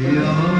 Yeah.